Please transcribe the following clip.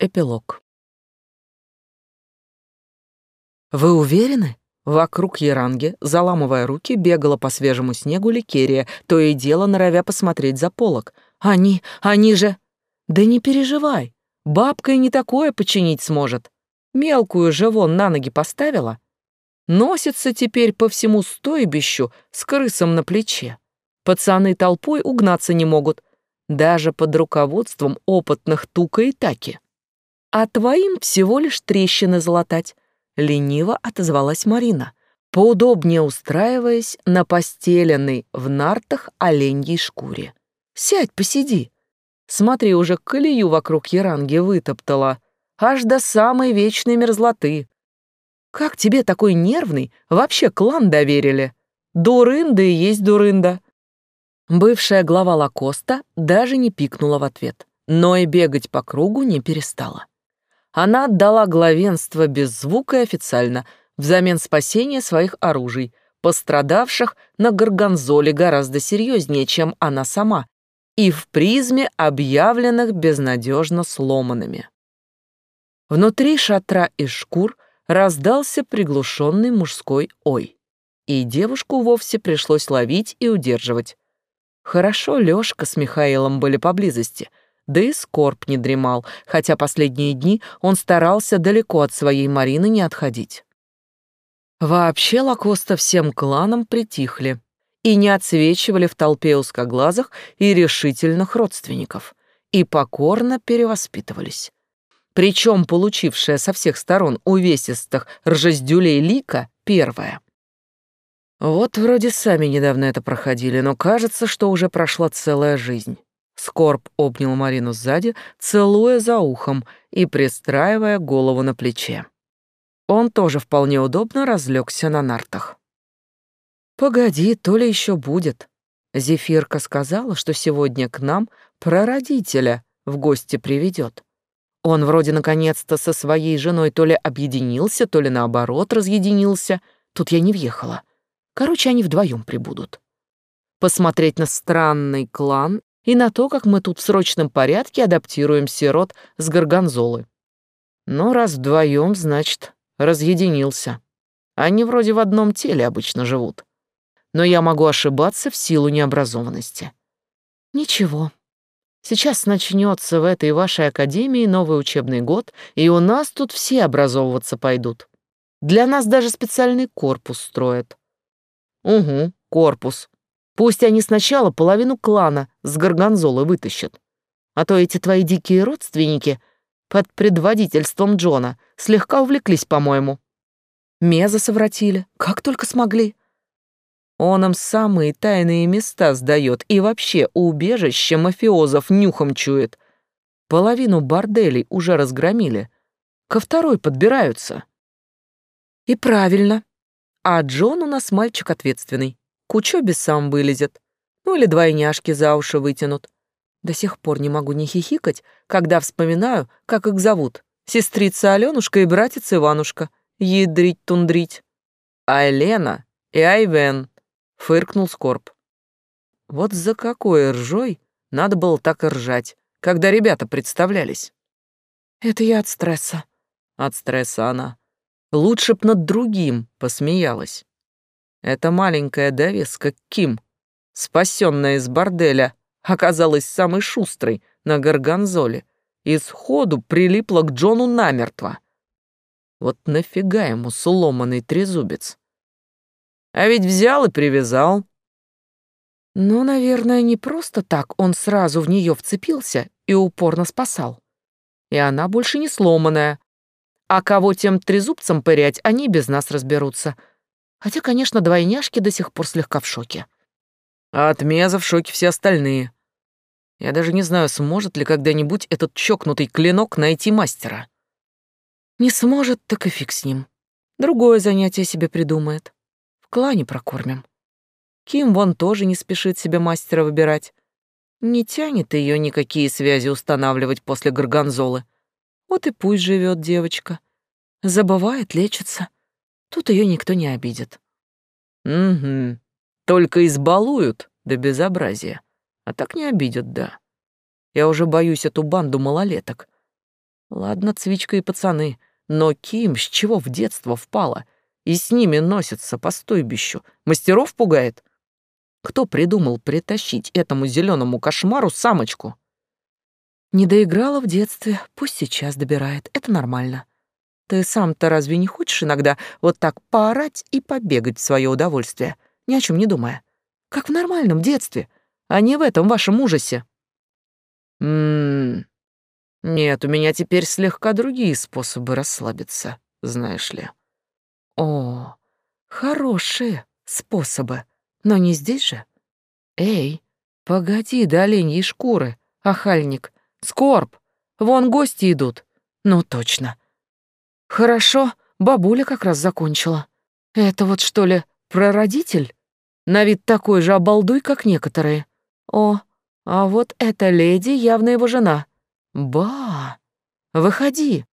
Эпилог. «Вы уверены?» Вокруг Яранги, заламывая руки, бегала по свежему снегу Ликерия, то и дело норовя посмотреть за полок. «Они, они же...» «Да не переживай, бабка и не такое починить сможет. Мелкую же вон на ноги поставила. Носится теперь по всему стойбищу с крысом на плече. Пацаны толпой угнаться не могут, даже под руководством опытных Тука и Таки. А твоим всего лишь трещины залатать лениво отозвалась Марина, поудобнее устраиваясь на постеленной в нартах оленьей шкуре. «Сядь, посиди. Смотри, уже колею вокруг Яранги вытоптала, аж до самой вечной мерзлоты. Как тебе такой нервный вообще клан доверили? Дурында и есть дурында». Бывшая глава Лакоста даже не пикнула в ответ, но и бегать по кругу не перестала. Она отдала главенство без звука и официально, взамен спасения своих оружий, пострадавших на Горгонзоле гораздо серьезнее, чем она сама, и в призме объявленных безнадежно сломанными. Внутри шатра из шкур раздался приглушенный мужской «ой», и девушку вовсе пришлось ловить и удерживать. Хорошо Лёшка с Михаилом были поблизости — да и Скорб не дремал, хотя последние дни он старался далеко от своей Марины не отходить. Вообще Лакоста всем кланам притихли и не отсвечивали в толпе узкоглазых и решительных родственников, и покорно перевоспитывались. Причем получившая со всех сторон увесистых ржездюлей лика первая. Вот вроде сами недавно это проходили, но кажется, что уже прошла целая жизнь. Скорб обнял Марину сзади, целуя за ухом и пристраивая голову на плече. Он тоже вполне удобно разлегся на нартах. «Погоди, то ли еще будет. Зефирка сказала, что сегодня к нам прародителя в гости приведет. Он вроде наконец-то со своей женой то ли объединился, то ли наоборот разъединился. Тут я не въехала. Короче, они вдвоем прибудут. Посмотреть на странный клан и на то, как мы тут в срочном порядке адаптируем сирот с горгонзолы. Но раз вдвоем, значит, разъединился. Они вроде в одном теле обычно живут. Но я могу ошибаться в силу необразованности. Ничего. Сейчас начнется в этой вашей академии новый учебный год, и у нас тут все образовываться пойдут. Для нас даже специальный корпус строят. Угу, корпус. Пусть они сначала половину клана с Горгонзолы вытащат. А то эти твои дикие родственники под предводительством Джона слегка увлеклись, по-моему. Меза совратили, как только смогли. Он им самые тайные места сдает и вообще убежище мафиозов нюхом чует. Половину борделей уже разгромили. Ко второй подбираются. И правильно. А Джон у нас мальчик ответственный к учебе сам вылезет. Ну или двойняшки за уши вытянут. До сих пор не могу не хихикать, когда вспоминаю, как их зовут. Сестрица Алёнушка и братец Иванушка. Ядрить-тундрить. Айлена и Айвен, фыркнул Скорб. Вот за какой ржой надо было так ржать, когда ребята представлялись. Это я от стресса. От стресса она. Лучше б над другим посмеялась. Эта маленькая довеска Ким, спасенная из борделя, оказалась самой шустрой на Гарганзоле и сходу прилипла к Джону намертво. Вот нафига ему сломанный трезубец? А ведь взял и привязал. Ну, наверное, не просто так он сразу в нее вцепился и упорно спасал. И она больше не сломанная. А кого тем трезубцем пырять, они без нас разберутся — Хотя, конечно, двойняшки до сих пор слегка в шоке. А от Меза в шоке все остальные. Я даже не знаю, сможет ли когда-нибудь этот чокнутый клинок найти мастера. Не сможет, так и фиг с ним. Другое занятие себе придумает. В клане прокормим. Ким вон тоже не спешит себе мастера выбирать. Не тянет ее никакие связи устанавливать после горгонзолы. Вот и пусть живет девочка. Забывает, лечится. Тут ее никто не обидит. Угу. Только избалуют до безобразия. А так не обидят, да. Я уже боюсь эту банду малолеток. Ладно, Цвичка и пацаны, но Ким с чего в детство впала? И с ними носится по стойбищу. Мастеров пугает? Кто придумал притащить этому зеленому кошмару самочку? Не доиграла в детстве, пусть сейчас добирает, это нормально. Ты сам-то разве не хочешь иногда вот так поорать и побегать в свое удовольствие, ни о чем не думая? Как в нормальном детстве, а не в этом вашем ужасе. Ммм, нет, у меня теперь слегка другие способы расслабиться, знаешь ли. О, хорошие способы, но не здесь же. Эй, погоди до оленьей шкуры, охальник, скорб, вон гости идут. Ну, точно. Хорошо, бабуля как раз закончила. Это вот что ли прародитель? На вид такой же обалдуй, как некоторые. О, а вот эта леди явно его жена. Ба! Выходи.